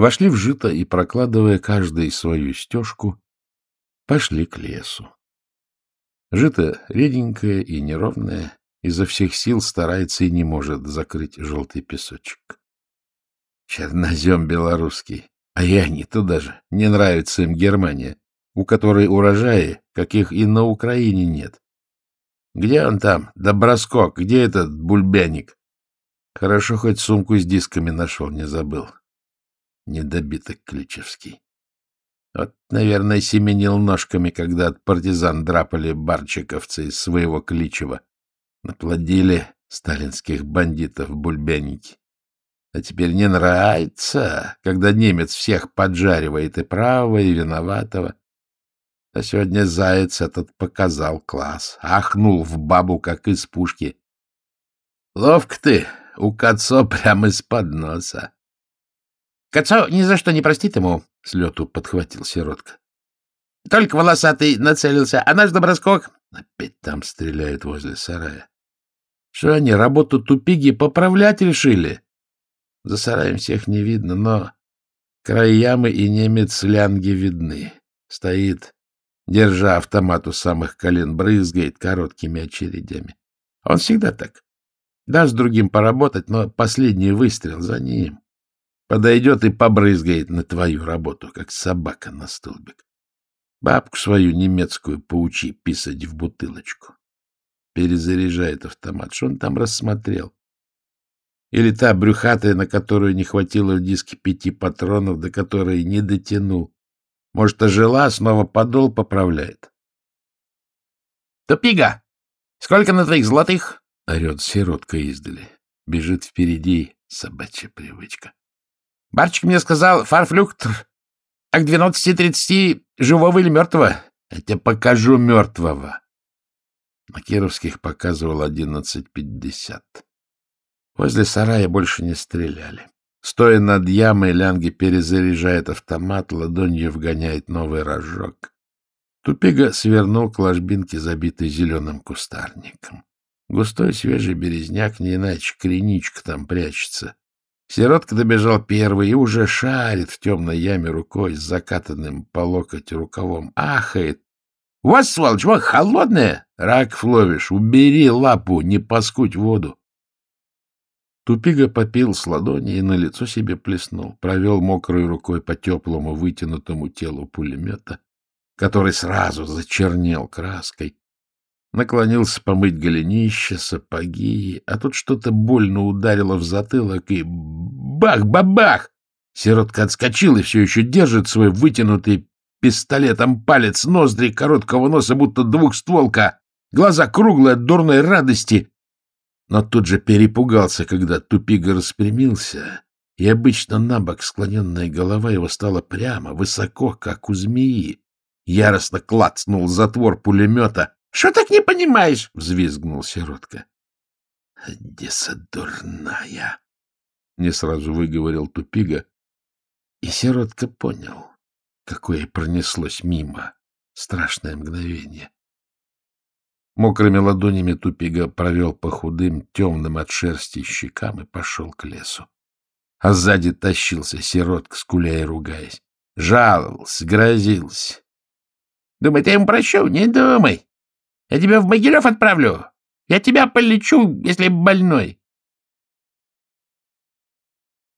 Вошли в жито и, прокладывая каждый свою стежку, пошли к лесу. Жито реденькое и неровное, изо всех сил старается и не может закрыть желтый песочек. Чернозем белорусский, а я не туда же. Не нравится им Германия, у которой урожаи, каких и на Украине нет. Где он там, Доброскок, где этот бульбяник? Хорошо, хоть сумку с дисками нашел, не забыл. Недобиток Кличевский. Вот, наверное, семенил ножками, когда от партизан драпали барчиковцы из своего Кличева. Наплодили сталинских бандитов бульбяники. А теперь не нравится, когда немец всех поджаривает и правого, и виноватого. А сегодня заяц этот показал класс, ахнул в бабу, как из пушки. Ловко ты, у Кацо прямо из-под носа. — Кацо ни за что не простит ему, — с подхватил сиротка. — Только волосатый нацелился, а наш доброскок... Опять там стреляют возле сарая. Что они, работу тупиги поправлять решили? За сараем всех не видно, но край ямы и немец лянги видны. Стоит, держа автомат у самых колен, брызгает короткими очередями. Он всегда так. Даст другим поработать, но последний выстрел за ним. Подойдет и побрызгает на твою работу, как собака на столбик. Бабку свою немецкую поучи писать в бутылочку. Перезаряжает автомат. Что он там рассмотрел? Или та брюхатая, на которую не хватило в диске пяти патронов, до которой не дотянул. Может, ожила, снова подол поправляет. — Тупига! Сколько на твоих золотых? — орет сиротка издали. Бежит впереди собачья привычка. — Барчик мне сказал, фарфлюктр, а к двенадцати тридцати живого или мертвого? Я тебе покажу мертвого. На Кировских показывал одиннадцать пятьдесят. Возле сарая больше не стреляли. Стоя над ямой, Лянги перезаряжает автомат, ладонью вгоняет новый рожок. Тупига свернул к ложбинке, забитой зеленым кустарником. Густой свежий березняк, не иначе криничка там прячется. Сиротка добежал первый и уже шарит в темной яме рукой с закатанным по локоть рукавом. Ахает. — Вот, сволочь, вот холодная! Рак ловишь, убери лапу, не паскуть воду. Тупига попил с ладони и на лицо себе плеснул, провел мокрой рукой по теплому вытянутому телу пулемета, который сразу зачернел краской, наклонился помыть голенище, сапоги, а тут что-то больно ударило в затылок и бах-бабах! Сиротка отскочил и все еще держит свой вытянутый пистолетом палец ноздри короткого носа, будто двухстволка, глаза круглые от дурной радости, но тут же перепугался, когда тупига распрямился, и обычно на бок склоненная голова его стала прямо, высоко, как у змеи. Яростно клацнул затвор пулемета. — Что так не понимаешь? — взвизгнул сиротка. — Одесса дурная! — не сразу выговорил тупига, и сиротка понял, какое пронеслось мимо страшное мгновение. Мокрыми ладонями Тупига провел по худым, темным от шерсти щекам и пошел к лесу. А сзади тащился сиротка, скуляя и ругаясь. Жаловался, грозился. — Думай, ты ему прощу? Не думай. Я тебя в Могилев отправлю. Я тебя полечу, если больной.